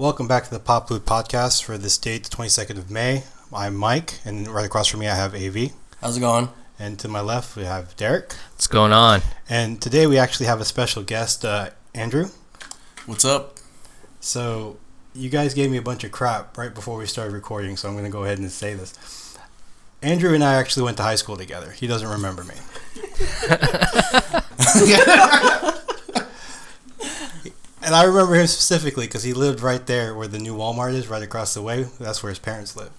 Welcome back to the Pop Loot Podcast for this date, the 22nd of May. I'm Mike, and right across from me I have AV. How's it going? And to my left we have Derek. What's going on? And today we actually have a special guest, uh, Andrew. What's up? So, you guys gave me a bunch of crap right before we started recording, so I'm going to go ahead and say this. Andrew and I actually went to high school together. He doesn't remember me. and I remember him specifically because he lived right there where the new Walmart is, right across the way. That's where his parents live.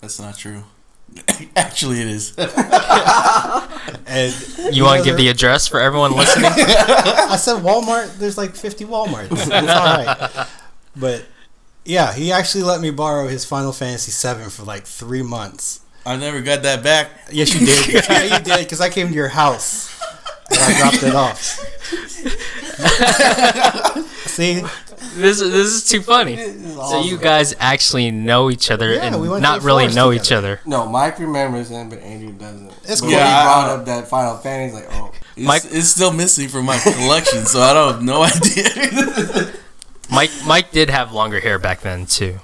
That's not true. Actually, it is. And You want to give the address for everyone listening? I said Walmart. There's like 50 Walmarts. It's all right. But yeah, he actually let me borrow his Final Fantasy VII for like three months. I never got that back. Yes, you did. yeah, you did because I came to your house and I dropped it off. See, this this is too funny. So you guys actually know each other Yeah, we and went to not really know together. each other. No, Mike remembers him, but Andrew doesn't. It's cool. When Yeah, he brought up that Final Fantasy, like, oh, It's, Mike- it's still missing from my collection, so I don't have no idea. Mike Mike did have longer hair back then too.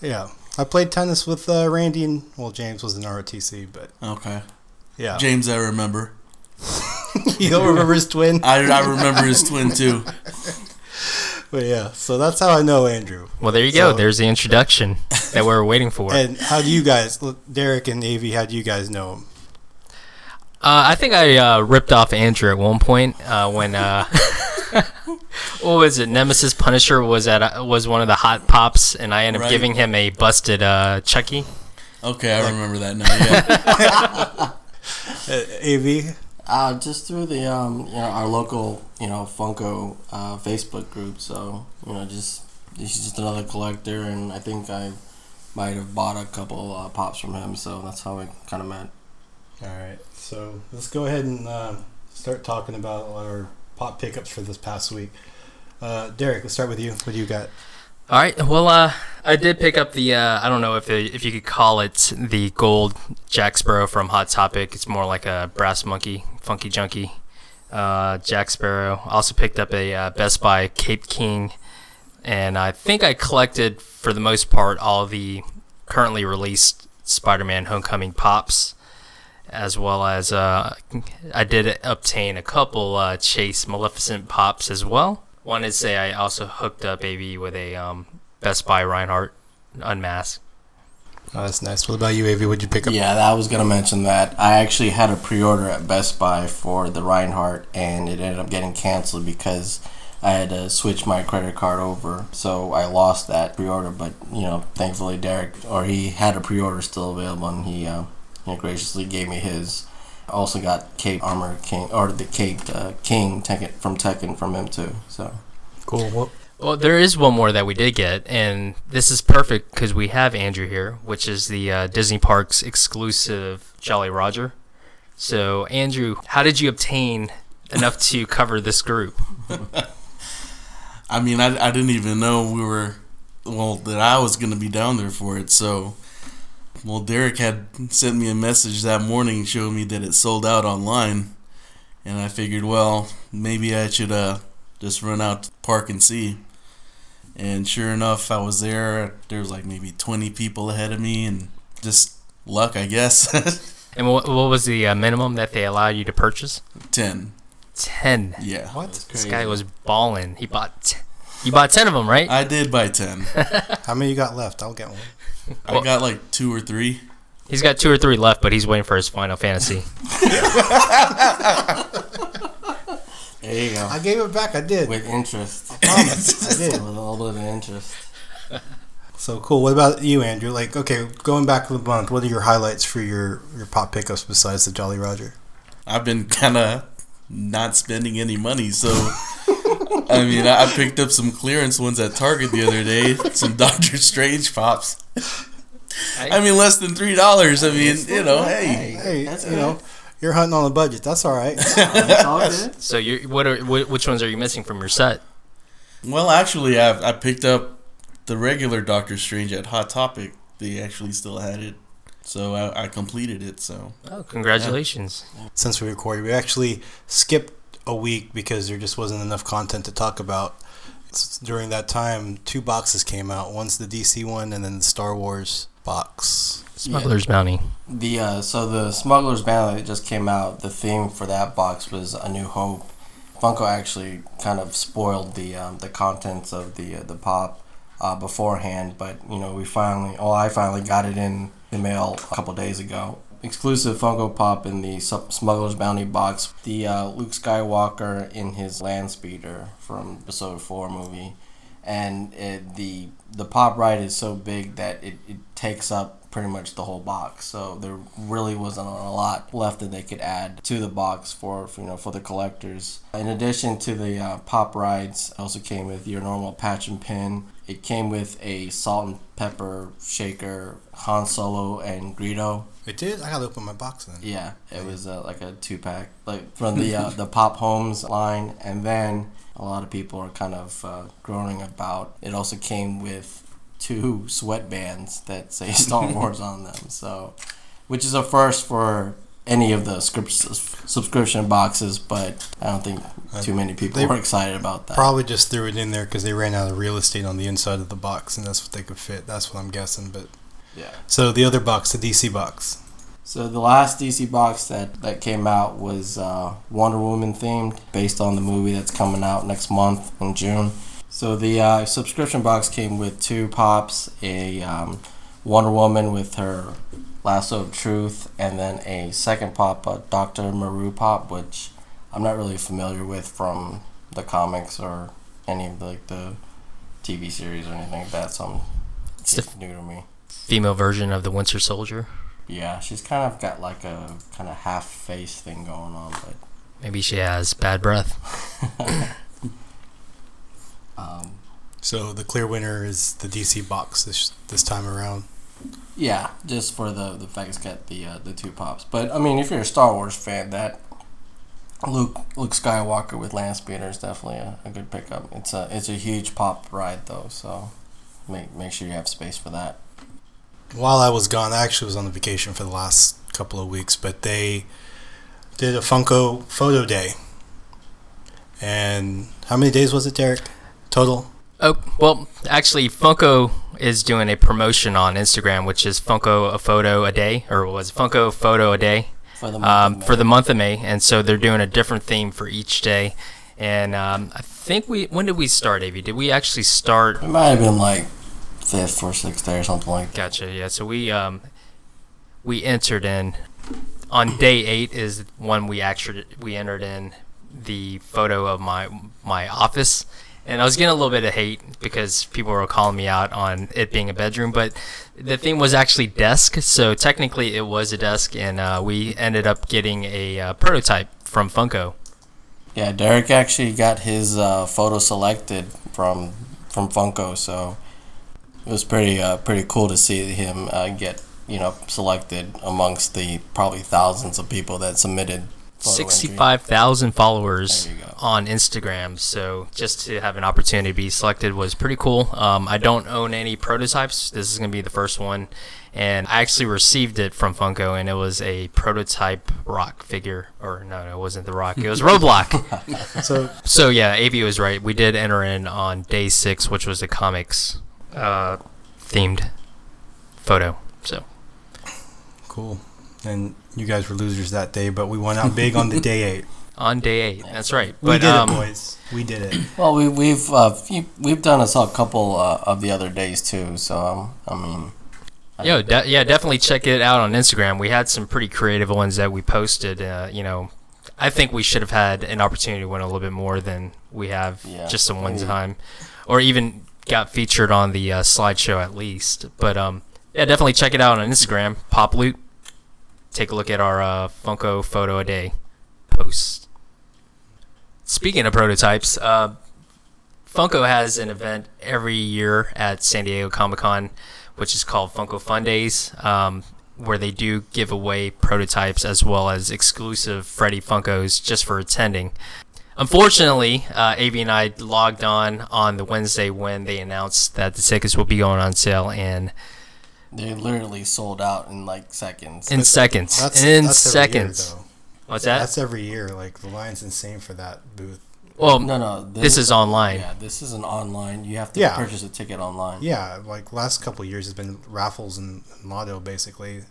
yeah, I played tennis with uh, Randy and well, James was in ROTC, but okay. yeah, James, I remember. you don't remember his twin. I, I remember his twin, too. But yeah, so that's how I know Andrew. Well, there you go. There's the introduction that we were waiting for. Uh, And how do you guys, look, Derek and Av, how do you guys know him? I think I uh, ripped off Andrew at one point uh, when uh, what was it? Nemesis Punisher was at uh, was one of the hot pops, and I ended up Right. giving him a busted uh, Chucky. Okay, I remember that now, yeah. Uh, Av, uh, just through the um, you know, our local, you know, Funko uh, Facebook group. So you know, just he's just another collector, and I think I might have bought a couple uh, pops from him. So that's how we kind of met. All right, so let's go ahead and uh, start talking about our pop pickups for this past week. Uh, Derek, let's start with you. What do you got? All right. Well, uh, I did pick up the. Uh, I don't know if it, if you could call it the gold Jack Sparrow from Hot Topic. It's more like a brass monkey, funky junkie. Uh, Jack Sparrow. Also picked up a uh, Best Buy Cape King, and I think I collected for the most part all the currently released Spider-Man Homecoming pops, as well as uh, I did obtain a couple uh, Chase Maleficent pops as well. Wanted to say I also hooked up AV with a um, Best Buy Reinhardt Unmasked. Oh, that's nice. What about you, Av? What'd you pick up? Yeah, I was gonna mention that. I actually had a pre-order at Best Buy for the Reinhardt, and it ended up getting canceled because I had to switch my credit card over. So I lost that pre-order. But you know, thankfully Derek, or he had a pre-order still available, and he, uh, you know, graciously gave me his. I also got Cape Armor King, or the Cape uh, King Tekken from Tekken from him too. So Cool. Well, Well, there is one more that we did get, and this is perfect because we have Andrew here, which is the uh, Disney Parks exclusive Jolly Roger. So, Andrew, how did you obtain enough to cover this group? I mean, I, I didn't even know we were, well, that I was going to be down there for it, so. Well, Derek had sent me a message that morning showing me that it sold out online. And I figured, well, maybe I should uh, just run out to the park and see. And sure enough, I was there. There was like maybe 20 people ahead of me, and just luck, I guess. And what, what was the uh, minimum that they allowed you to purchase? 10. 10. Yeah. what? This guy was balling. He bought t- you bought 10 of them, right? I did buy 10. How many you got left? I'll get one. I got like two or three. He's got two or three left, but he's waiting for his Final Fantasy. there you go. I gave it back. I did. With interest, I promise. I with a little bit of interest. So cool. What about you, Andrew? Like, okay, going back to the month, what are your highlights for your your pop pickups besides the Jolly Roger? I've been kind of not spending any money, so I mean, I I picked up some clearance ones at Target the other day, some Doctor Strange pops. I mean, less than three dollars. I mean, you know, hey, Hey, That's you know, you're hunting on a budget. That's all right. That's all good. So, you what are wh- which ones are you missing from your set? Well, actually, I I picked up the regular Doctor Strange at Hot Topic. They actually still had it, so I, I completed it. So Oh, congratulations. Since we recorded, we actually skipped a week because there just wasn't enough content to talk about. s- during that time, two boxes came out. One's the DC one, and then the Star Wars box. Smuggler's Bounty. The uh, so the Smuggler's Bounty that just came out. The theme for that box was A New Hope. Funko actually kind of spoiled the um, the contents of the uh, the pop uh, beforehand, but you know we finally, oh I finally got it in the mail a couple days ago. Exclusive Funko Pop in the Smuggler's Bounty box. The uh, Luke Skywalker in his land speeder from Episode Four movie, and it, the the pop ride is so big that it, it takes up pretty much the whole box. So there really wasn't a lot left that they could add to the box for, for you know for the collectors. In addition to the uh, pop rides, also came with your normal patch and pin. It came with a salt and pepper shaker, Han Solo and Greedo. It did. I gotta open my box then. Yeah, it was uh, like a two pack, like from the uh, the Pop Homes line, and then a lot of people are kind of uh, groaning about. It also came with two sweatbands that say Star Wars on them, so which is a first for any of the subscription boxes, but I don't think too many people They are excited about that. Probably just threw it in there because they ran out of real estate on the inside of the box, and that's what they could fit. That's what I'm guessing. But yeah. so the other box, the DC box. So the last DC box that, that came out was uh, Wonder Woman themed, based on the movie that's coming out next month in June. So the uh, subscription box came with two pops, a um, Wonder Woman with her lasso of truth, and then a second pop, a Doctor Maru pop, which I'm not really familiar with from the comics or any of the, like the TV series or anything like that. So I'm, It's it's new to me. female version of the Winter Soldier. Yeah, she's kind of got like a kind of half face thing going on, but Maybe she has bad breath. um, So the clear winner is the DC box this this time around. yeah, just for the the fact it's got the uh, the two pops. But I mean, if you're a Star Wars fan, that Luke Luke Skywalker with land speeder is definitely a, a good pickup. It's a it's a huge pop ride though, so make make sure you have space for that. While I was gone, I actually was on the vacation for the last couple of weeks, but they did a Funko photo day. And how many days was it, Derek? Total? Oh, well, actually, Funko is doing a promotion on Instagram, which is Funko a photo a day, or was it Funko photo a day For the month um, of for the May. month of May, and so they're doing a different theme for each day. And um, I think we when did we start, Avi? Did we actually start? it might have been like fifth or sixth day or something like that. Gotcha. Yeah. So we um we entered in on day eight is when we actually we entered in the photo of my my office. And I was getting a little bit of hate because people were calling me out on it being a bedroom, but the theme was actually desk. So technically, it was a desk, and uh, we ended up getting a uh, prototype from Funko. Yeah, Derek actually got his uh, photo selected from from Funko, so it was pretty uh, pretty cool to see him uh, get you know selected amongst the probably thousands of people that submitted. Sixty-five thousand followers There you go. on Instagram. So just to have an opportunity to be selected was pretty cool. Um, I don't own any prototypes. This is gonna be the first one, and I actually received it from Funko, and it was a prototype rock figure. Or no, no, it wasn't the rock. It was Roadblock. So so yeah, Av was right. We did enter in on day six, which was the comics uh, themed photo. So cool. And you guys were losers that day, but we went out big on the day eight. on day eight, that's right. We But did um, it, boys. We did it. Well, we, we've uh, we've done us a couple uh, of the other days too. So um, I mean, I- Yo, de- yeah, definitely check it out on Instagram. We had some pretty creative ones that we posted. Uh, you know, I think we should have had an opportunity to win a little bit more than we have Yeah. just the one time, or even got featured on the uh, slideshow at least. But um, yeah, definitely check it out on Instagram. Pop Loot. Take a look at our uh, Funko photo a day post. Speaking of prototypes, uh, Funko has an event every year at San Diego Comic Con, which is called Funko Fun Days, um, where they do give away prototypes as well as exclusive Freddy Funkos just for attending. Unfortunately, uh, Av and I logged on on the Wednesday when they announced that the tickets will be going on sale and they literally sold out in like seconds. in seconds. That's in that's every year, seconds. though. What's that? That's every year. Like the line's insane for that booth. Well, No, no. this is online. Yeah, this is an online. You have to Yeah. purchase a ticket online. Yeah, like last couple of years has been raffles and, and lotto basically.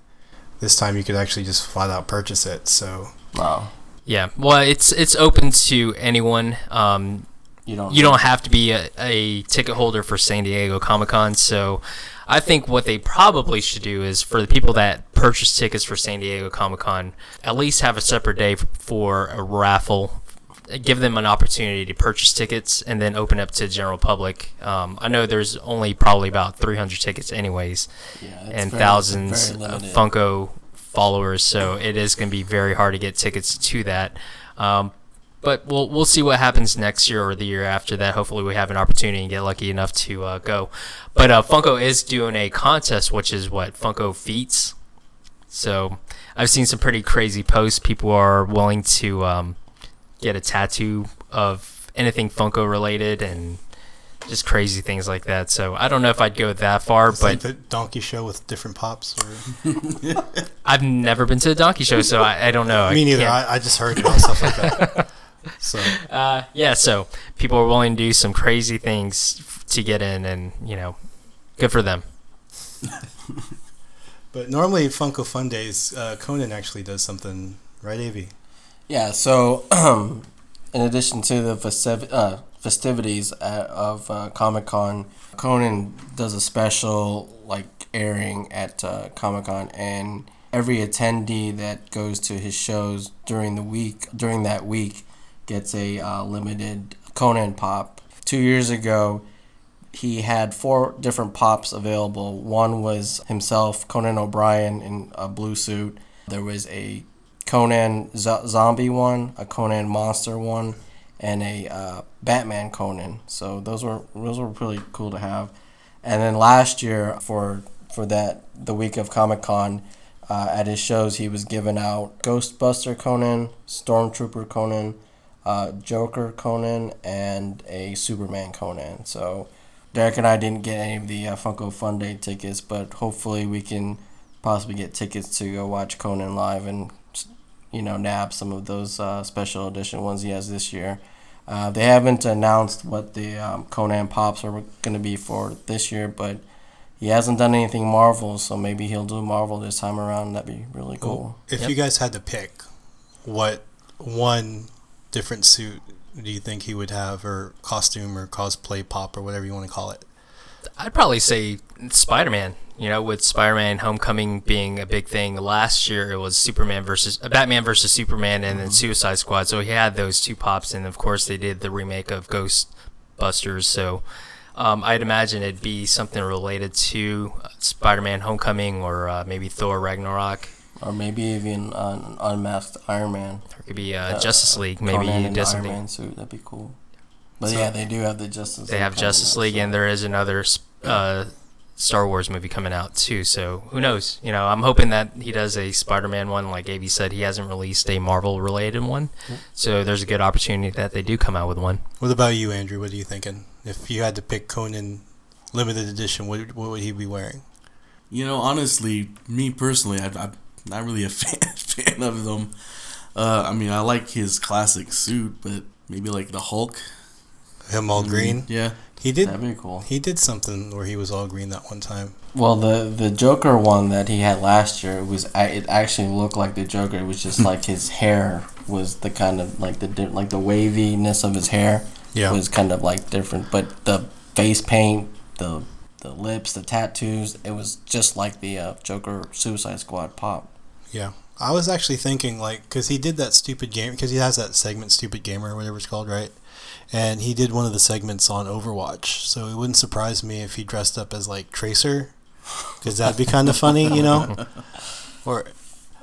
This time you could actually just flat out purchase it. So Wow. Yeah. Well, it's it's open to anyone. Um, You don't. you don't have to be a, a ticket holder for San Diego Comic Con. So I think what they probably should do is for the people that purchase tickets for San Diego Comic Con, at least have a separate day for a raffle. Give them an opportunity to purchase tickets and then open up to general public. Um, I know there's only probably about 300 tickets, anyways, Yeah, and very- thousands very of. Funko followers. So it is going to be very hard to get tickets to that. Um, but we'll we'll see what happens next year or the year after that. Hopefully, we have an opportunity and get lucky enough to uh, go. But uh, Funko is doing a contest, which is what Funko Feats. So I've seen some pretty crazy posts. People are willing to um, get a tattoo of anything Funko related and just crazy things like that. So I don't know if I'd go that far, it's like but the donkey show with different pops. Or, I've never been to a donkey show, so I, I don't know. I me neither. can't- I, I just heard about stuff like that. So Uh, yeah, so people are willing to do some crazy things f- to get in, and you know, good for them. But normally Funko Fun Days, uh, Conan actually does something, right, Avi? Yeah, so um, in addition to the festiv- uh, festivities at, of uh, Comic Con, Conan does a special like airing at uh, Comic Con, and every attendee that goes to his shows during the week during that week gets a uh, limited Conan pop. Two years ago, he had four different pops available. One was himself, Conan O'Brien, in a blue suit. There was a Conan zo- zombie one, a Conan monster one, and a uh, Batman Conan. So those were those were really cool to have. And then last year for for that the week of Comic Con, uh, at his shows he was giving out Ghostbuster Conan, Stormtrooper Conan, uh, Joker Conan, and a Superman Conan. So Derek and I didn't get any of the uh, Funko Fun Day tickets, but hopefully we can possibly get tickets to go watch Conan live and you know nab some of those uh, special edition ones he has this year. Uh, they haven't announced what the um, Conan pops are going to be for this year, but he hasn't done anything Marvel, so maybe he'll do Marvel this time around. That'd be really cool. If Yep. you guys had to pick, what one different suit do you think he would have, or costume, or cosplay pop, or whatever you want to call it? I'd probably say Spider Man. You know, with Spider Man Homecoming being a big thing last year, it was Superman versus uh, Batman versus Superman, and then Suicide Squad. So he had those two pops, and of course they did the remake of Ghostbusters. So um, I'd imagine it'd be something related to Spider Man Homecoming or uh, maybe Thor Ragnarok. Or maybe even an unmasked Iron Man. Or it could be uh, Uh, Justice League. Maybe Conan in Iron. Man suit. That'd be cool. But So- yeah, they do have the Justice. League. They League have coming Justice out, League, so- and there is another uh, Star Wars movie coming out too. So who knows? You know, I'm hoping that he does a Spider-Man one. Like Avi said, he hasn't released a Marvel-related one, so there's a good opportunity that they do come out with one. What about you, Andrew? What are you thinking? If you had to pick Conan limited edition, what, what would he be wearing? You know, honestly, me personally, I, I'm not really a fan, fan of them. Uh, I mean, I like his classic suit, but maybe like the Hulk. Him all green? Yeah. He did. That'd be cool. He did something where he was all green that one time. Well, the the Joker one that he had last year it was it actually looked like the Joker. It was just like his hair was the kind of like the like the waviness of his hair Yeah. was kind of like different, but the face paint, the the lips, the tattoos, it was just like the uh, Joker Suicide Squad pop. Yeah. I was actually thinking, like, because he did that stupid game, because he has that segment, Stupid Gamer, or whatever it's called, right? And he did one of the segments on Overwatch. So it wouldn't surprise me if he dressed up as, like, Tracer, because that'd be kind of funny, you know? Or,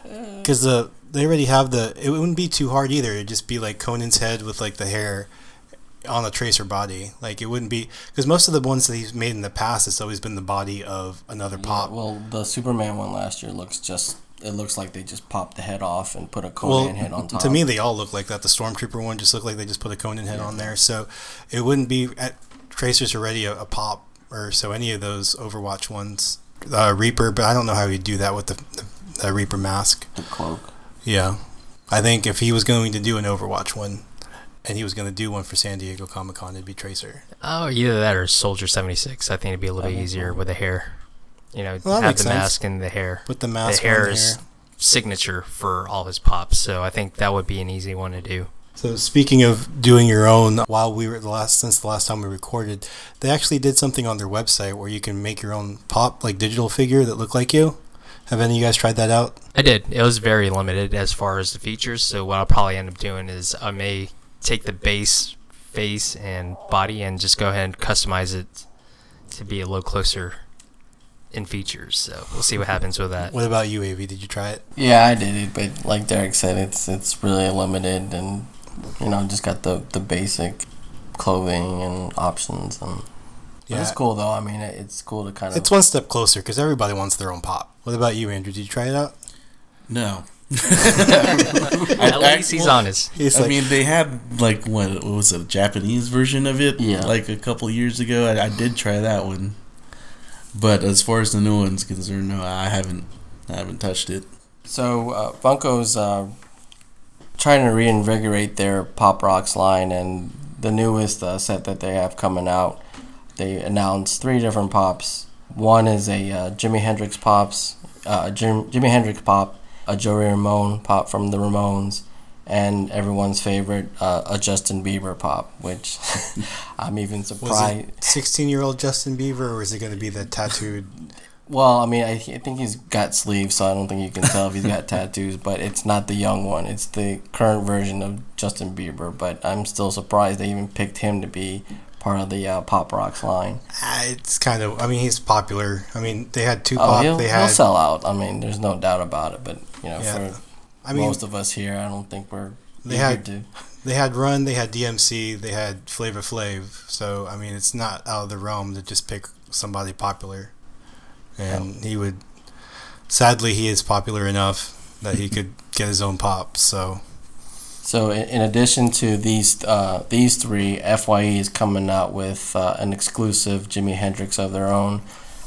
because the, they already have the, it wouldn't be too hard either. It'd just be, like, Conan's head with, like, the hair on a Tracer body. Like, it wouldn't be, because most of the ones that he's made in the past, it's always been the body of another pop. Well, the Superman one last year looks just it looks like they just popped the head off and put a Conan head on top. To me, they all look like that. The Stormtrooper one just looked like they just put a Conan head on there. So it wouldn't be at Tracer's already a, a pop, or so any of those Overwatch ones. Uh, Reaper, but I don't know how he'd do that with the, the, the Reaper mask. the cloak. Yeah, I think if he was going to do an Overwatch one, and he was going to do one for San Diego Comic Con. It'd be Tracer. Oh, either that or Soldier 76. I think it'd be a little bit Okay. easier with the hair. You know, Well, have the sense. mask and the hair. Put the mask. The hair is signature for all his pops, so I think that would be an easy one to do. So speaking of doing your own, while we were the last since the last time we recorded, they actually did something on their website where you can make your own pop like digital figure that look like you. Have any of you guys tried that out? I did. It was very limited as far as the features, so what I'll probably end up doing is I may take the base face and body and just go ahead and customize it to be a little closer in features. So we'll see what happens with that. What about you, Av? Did you try it? Yeah, I did it, but like Derek said, it's it's really limited, and you know, just got the the basic clothing and options, and but it's cool though. I mean, it, it's cool to kind of. It's one step closer because everybody wants their own pop. What about you, Andrew? Did you try it out? No. At I- least he's well, honest. He's I like, mean, they had like what, what was it, a Japanese version of it? Yeah. Like a couple years ago, I, I did try that one. But as far as the new one's concerned, no, I haven't. I haven't touched it. So uh, Funko's uh, trying to reinvigorate their Pop Rocks line, and the newest uh, set that they have coming out, they announced three different pops. One is a uh, Jimi Hendrix pops, uh, Jim, Jimi Hendrix pop, a Joey Ramone pop from the Ramones, and everyone's favorite, uh, a Justin Bieber pop, which I'm even surprised. it 16 year old Justin Bieber or is it going to be the tattooed? Well, I mean, I, I think he's got sleeves, so I don't think you can tell if he's got tattoos. But it's not the young one; it's the current version of Justin Bieber. But I'm still surprised they even picked him to be part of the uh, Pop Rocks line. Ah, It's kind of. I mean, he's popular. I mean, they had Oh, Tupac. he'll, they he'll sell out. I mean, there's no doubt about it. But you know, Yeah. for I mean, most of us here, I don't think we're They had- to. They had Run, they had DMC, they had Flavor Flav. So I mean, it's not out of the realm to just pick somebody popular. And he would. Sadly, he is popular enough that he could get his own pop. So So, in, in addition to these uh, these three, Fye is coming out with uh, an exclusive Jimi Hendrix of their own.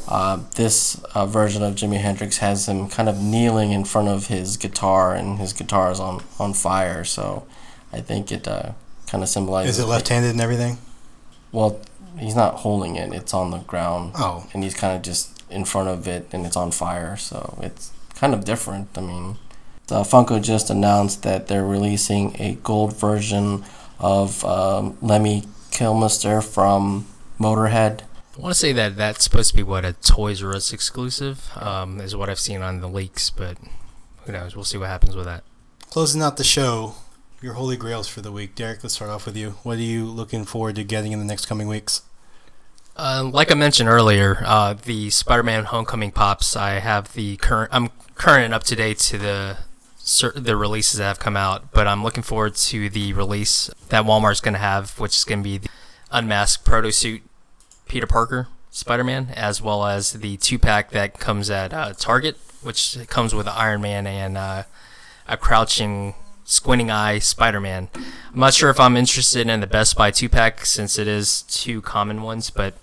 Uh, this uh, version of Jimi Hendrix has him kind of kneeling in front of his guitar, and his guitar is on, on fire. So, I think it uh, kind of symbolizes. is it left-handed and everything? Well, he's not holding it; it's on the ground, Oh, and he's kind of just in front of it, and it's on fire. So it's kind of different. I mean, uh, Funko just announced that they're releasing a gold version of um, Lemmy Kilmister from Motorhead. I want to say that that's supposed to be what a Toys R Us exclusive um, is what I've seen on the leaks, but who knows? We'll see what happens with that. closing out the show. Your holy grails for the week, Derek. Let's start off with you. What are you looking forward to getting in the next coming weeks? Uh, like I mentioned earlier, uh, the Spider-Man Homecoming pops. I have the current. I'm current and up to date to the the releases that have come out, but I'm looking forward to the release that Walmart's going to have, which is going to be the unmasked proto suit Peter Parker Spider-Man, as well as the two pack that comes at uh, Target, which comes with Iron Man and uh, a crouching. Squinting Eye Spider-Man. I'm not sure if I'm interested in the Best Buy two pack since it is two common ones, but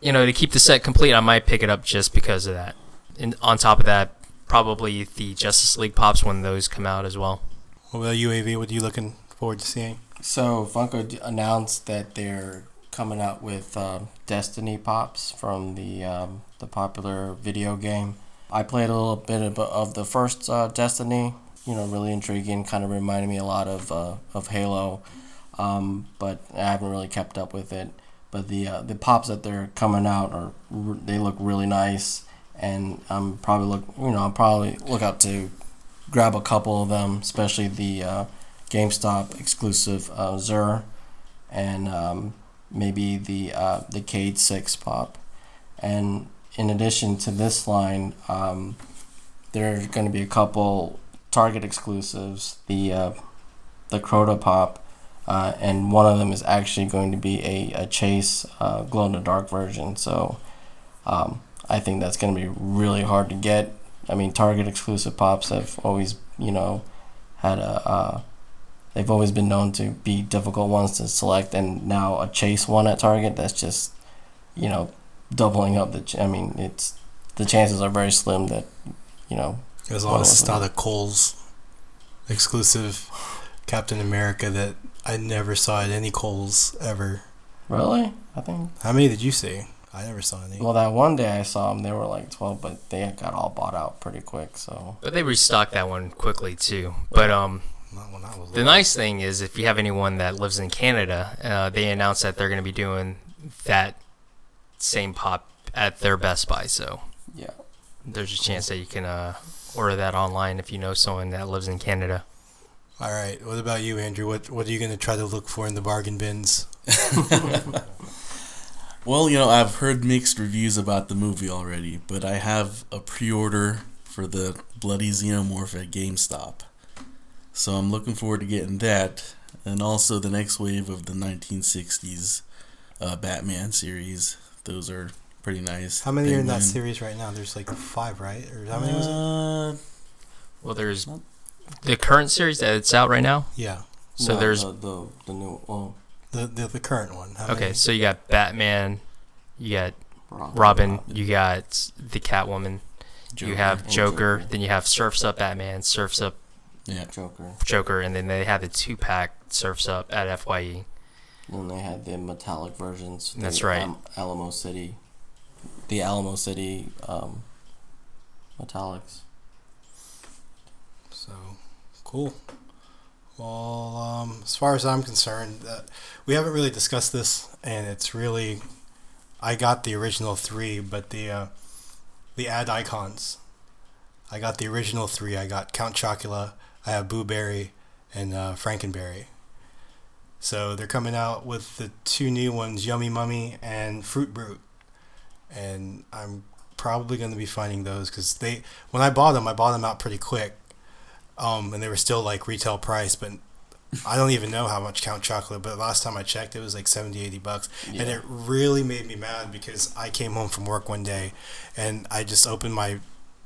you know, to keep the set complete, I might pick it up just because of that. And on top of that, probably the Justice League pops when those come out as well. What about you, AV? What are you looking forward to seeing? So Funko announced that they're coming out with uh, Destiny pops from the um, the popular video game. I played a little bit of, of the first uh, Destiny. You know, really intriguing. Kind of reminded me a lot of uh, of Halo, um, but I haven't really kept up with it. But the uh, the pops that they're coming out are they look really nice, and I'm probably look you know I'll probably look out to grab a couple of them, especially the uh, GameStop exclusive uh, Xur, and um, maybe the uh, the Cayde-6 pop. And in addition to this line, um, there's going to be a couple Target exclusives. The uh, the Crota pop, uh, and one of them is actually going to be a, a Chase uh, glow in the dark version. So um, I think that's going to be really hard to get. I mean, Target exclusive pops have always, you know, had a. Uh, they've always been known to be difficult ones to select, and now a Chase one at Target that's just, you know, doubling up the. Ch- I mean, it's the chances are very slim that, you know, As long as it's not a Kohl's exclusive Captain America that I never saw at any Kohl's ever. Really? I think. How many did you see? I never saw any. Well, that one day I saw them, they were like twelve, but they got all bought out pretty quick. So But they restocked that one quickly too. But um, Not when I was the nice thing is if you have anyone that lives in Canada, uh, they announced that they're going to be doing that same pop at their Best Buy. So yeah. there's a chance that you can uh, order that online if you know someone that lives in Canada. All right. What about you, Andrew? What What are you going to try to look for in the bargain bins? Well, you know, I've heard mixed reviews about the movie already, but I have a pre-order for the Bloody Xenomorph at GameStop. So I'm looking forward to getting that, and also the next wave of the 1960s uh, Batman series. Those are pretty nice. How many are in that Penguin. series right now? There's like five, right? Or how many was it? Uh, Well, there's the current series that's out right now. Yeah, So No, there's the, the the new well, the the, the current one. How okay. many? So you got Batman, you got Robin. Robin, you got the Catwoman, you have Joker, Joker. then you have Surfs Up Batman, Surfs Up yeah. Joker. Joker, and then they had the two pack Surfs Up at. Fye. Then they had the metallic versions. the That's right. Am- Alamo City, the Alamo City um, metallics. So cool. Well, um, as far as I'm concerned, uh, we haven't really discussed this, and it's really, I got the original three, but the uh, the ad icons, I got the original three. I got Count Chocula, I have Boo Berry, and uh, Frankenberry. So they're coming out with the two new ones, Yummy Mummy and Fruit Brute, and I'm probably going to be finding those because they when I bought them, I bought them out pretty quick um, and they were still like retail price, but I don't even know how much Count Chocula. But last time I checked, it was like 70, 80 bucks, and it really made me mad because I came home from work one day, and I just opened my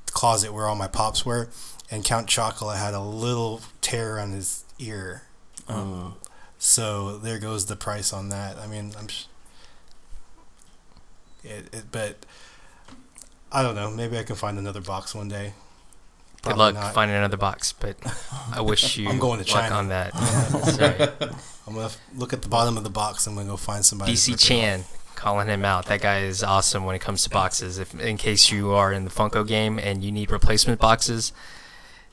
closet where all my pops were, and Count Chocula had a little tear on his ear. Mm. So there goes the price on that. I mean, I'm. Sh- it, it, but I don't know. Maybe I can find another box one day. Good luck not. finding another box, but I wish you I'm going to luck China. on that. I'm gonna look at the bottom of the box. I'm gonna go find somebody. DC rip it off. Chan, calling him out. That guy is awesome when it comes to boxes. If in case you are in the Funko game and you need replacement boxes,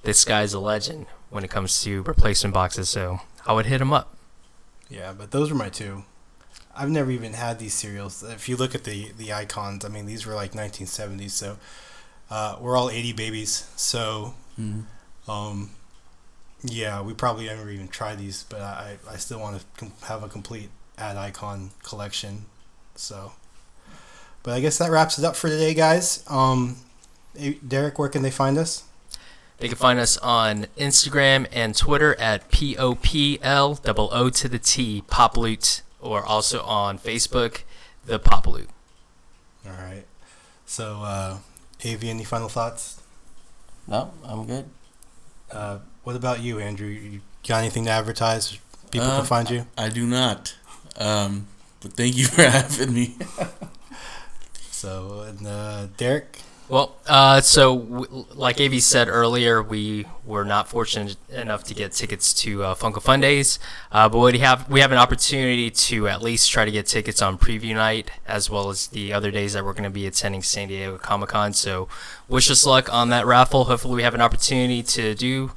this guy's a legend when it comes to replacement boxes. So I would hit him up. Yeah, but those were my two. I've never even had these cereals. If you look at the the icons, I mean, these were like 1970s. So uh, we're all 80 babies. So Mhm. um, yeah, we probably never even tried these, but I I still want to com- have a complete ad icon collection. So, but I guess that wraps it up for today, guys. Um, Derek, where can they find us? They can find us on Instagram and Twitter at P O P L double O to the T Poploot, or also on Facebook, the Poploot. All right. So, uh, Av, any final thoughts? No, I'm good. Uh, what about you, Andrew? You got anything to advertise? People Uh, can find you. I do not. Um, but thank you for having me. So, and, uh, Derek. Well, uh, so w- like Av said earlier, we were not fortunate enough to get tickets to uh, Funko Fun Days, uh, but we have we have an opportunity to at least try to get tickets on preview night as well as the other days that we're going to be attending San Diego Comic Con. So, wish us luck on that raffle. Hopefully, we have an opportunity to do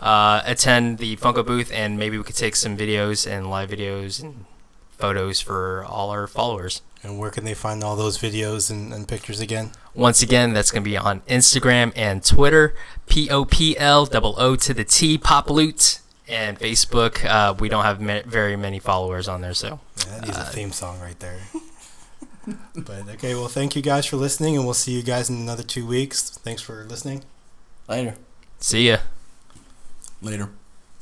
uh, attend the Funko booth, and maybe we could take some videos and live videos and photos for all our followers. And where can they find all those videos and, and pictures again? Once again, that's going to be on Instagram and Twitter, P O P L double O to the T, Poploot, and Facebook. Uh, we don't have ma- very many followers on there, so Yeah, that needs a theme song right there. but okay, well, thank you guys for listening, and we'll see you guys in another two weeks. Thanks for listening. Later. see ya. Later.